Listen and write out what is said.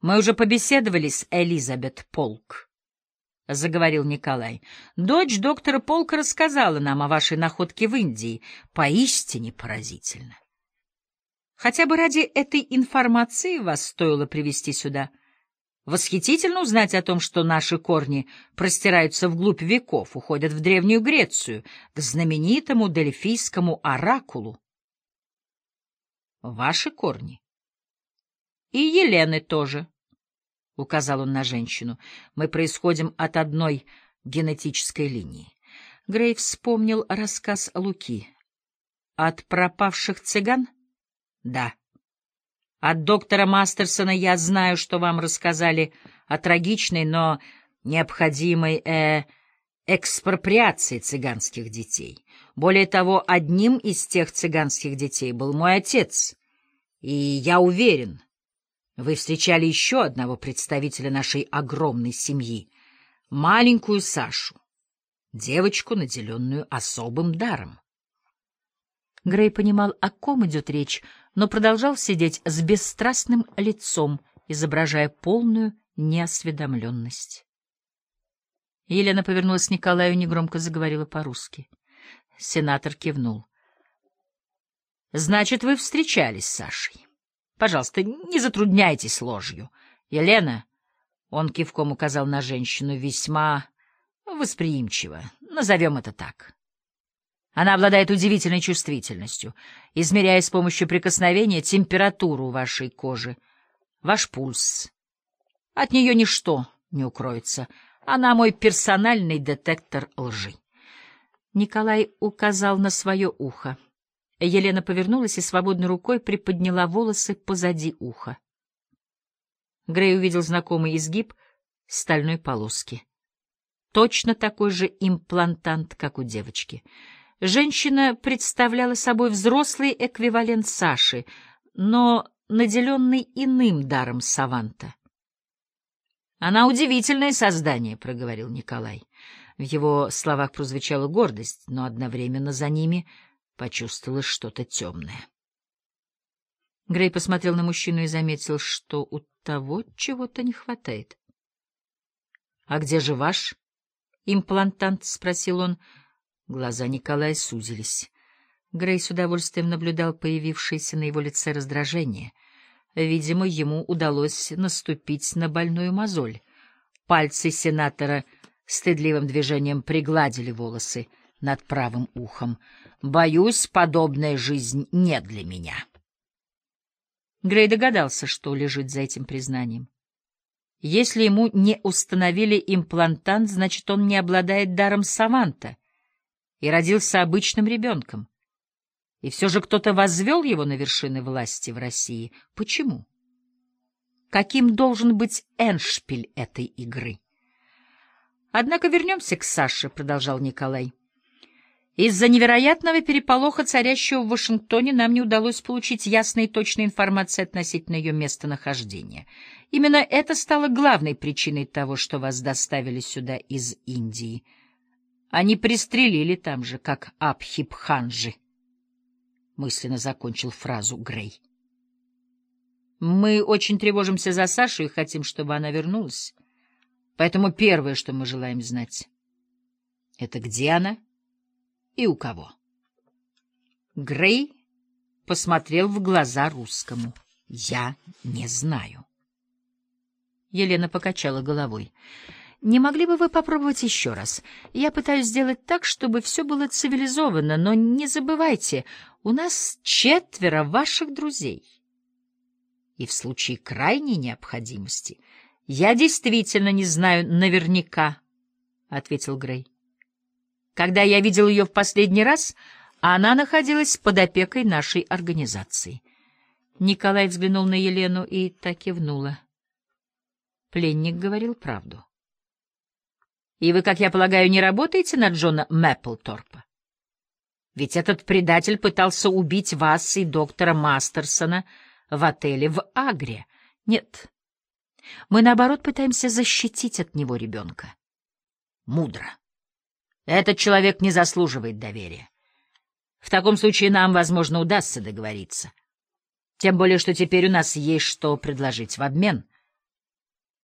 Мы уже побеседовали с Элизабет Полк, — заговорил Николай. Дочь доктора Полка рассказала нам о вашей находке в Индии. Поистине поразительно. Хотя бы ради этой информации вас стоило привести сюда. Восхитительно узнать о том, что наши корни простираются вглубь веков, уходят в Древнюю Грецию, к знаменитому дельфийскому оракулу. Ваши корни? И Елены тоже, — указал он на женщину. Мы происходим от одной генетической линии. Грей вспомнил рассказ Луки. От пропавших цыган? Да. От доктора Мастерсона я знаю, что вам рассказали о трагичной, но необходимой э, экспроприации цыганских детей. Более того, одним из тех цыганских детей был мой отец. И я уверен, вы встречали еще одного представителя нашей огромной семьи, маленькую Сашу, девочку, наделенную особым даром. Грей понимал, о ком идет речь, но продолжал сидеть с бесстрастным лицом, изображая полную неосведомленность. Елена повернулась к Николаю и негромко заговорила по-русски. Сенатор кивнул. — Значит, вы встречались с Сашей. Пожалуйста, не затрудняйтесь ложью. Елена, — он кивком указал на женщину, — весьма восприимчива. Назовем это так. Она обладает удивительной чувствительностью, измеряя с помощью прикосновения температуру вашей кожи, ваш пульс. От нее ничто не укроется. Она мой персональный детектор лжи. Николай указал на свое ухо. Елена повернулась и свободной рукой приподняла волосы позади уха. Грей увидел знакомый изгиб стальной полоски. Точно такой же имплантант, как у девочки — Женщина представляла собой взрослый эквивалент Саши, но наделенный иным даром саванта. «Она удивительное создание», — проговорил Николай. В его словах прозвучала гордость, но одновременно за ними почувствовалось что-то темное. Грей посмотрел на мужчину и заметил, что у того чего-то не хватает. — А где же ваш имплантант? — спросил он. Глаза Николая сузились. Грей с удовольствием наблюдал появившееся на его лице раздражение. Видимо, ему удалось наступить на больную мозоль. Пальцы сенатора стыдливым движением пригладили волосы над правым ухом. «Боюсь, подобная жизнь не для меня». Грей догадался, что лежит за этим признанием. Если ему не установили имплантант, значит, он не обладает даром саванта и родился обычным ребенком. И все же кто-то возвел его на вершины власти в России. Почему? Каким должен быть эншпиль этой игры? Однако вернемся к Саше, — продолжал Николай. Из-за невероятного переполоха, царящего в Вашингтоне, нам не удалось получить ясной и точной информации относительно ее местонахождения. Именно это стало главной причиной того, что вас доставили сюда из Индии — они пристрелили там же, как Абхипханжи. Мысленно закончил фразу Грей. Мы очень тревожимся за Сашу и хотим, чтобы она вернулась. Поэтому первое, что мы желаем знать, это где она и у кого. Грей посмотрел в глаза русскому. Я не знаю. Елена покачала головой. Не могли бы вы попробовать еще раз? Я пытаюсь сделать так, чтобы все было цивилизованно, но не забывайте, у нас четверо ваших друзей. И в случае крайней необходимости я действительно не знаю наверняка, — ответил Грей. Когда я видел ее в последний раз, она находилась под опекой нашей организации. Николай взглянул на Елену и так кивнула. Пленник говорил правду. И вы, как я полагаю, не работаете на Джона Мэпплторпа? Ведь этот предатель пытался убить вас и доктора Мастерсона в отеле в Агре. Нет, мы, наоборот, пытаемся защитить от него ребенка. Мудро. Этот человек не заслуживает доверия. В таком случае нам, возможно, удастся договориться. Тем более, что теперь у нас есть что предложить в обмен —